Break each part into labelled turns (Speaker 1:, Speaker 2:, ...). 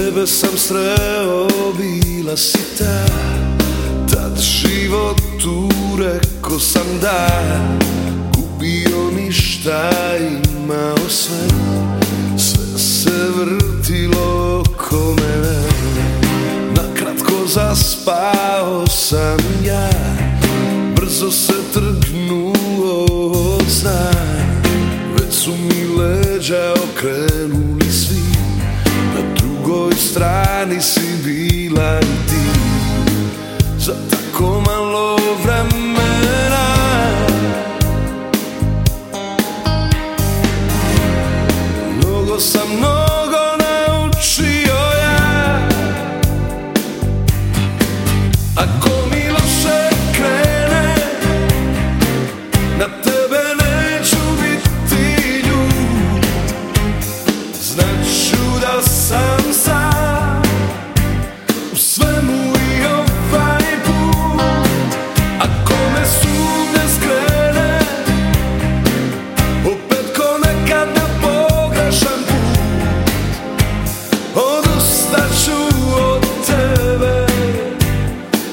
Speaker 1: tebe sam sreo, bila si ta. Tad životu reko sam da. Gubio ništa, imao sve. Sve se vrtilo oko mene. Nakratko zaspao sam ja. Brzo se trgnuo od sna Već su mi leđa okrenuli svi strani si bila i ti. Za tako malo vremena. Mnogo sam mnogo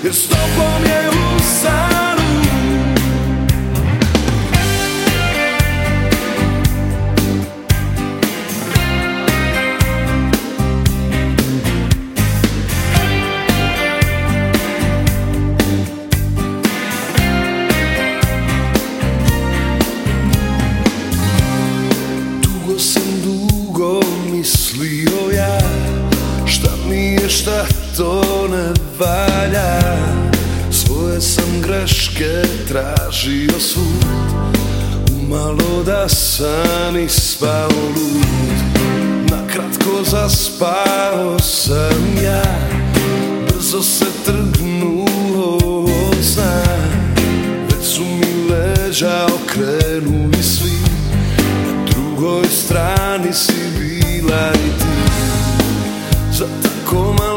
Speaker 1: Jer s tobom je u sanu. Dugo sam dugo mislio ja Šta mi je šta to ne valja. Svoje sam greške tražio svud Umalo da sam ispao lud. Nakratko zaspao sam ja. Brzo se trgnuo od sna Već su mi leđa okrenuli svi. Na drugoj strani si bila i ti. Za tako malo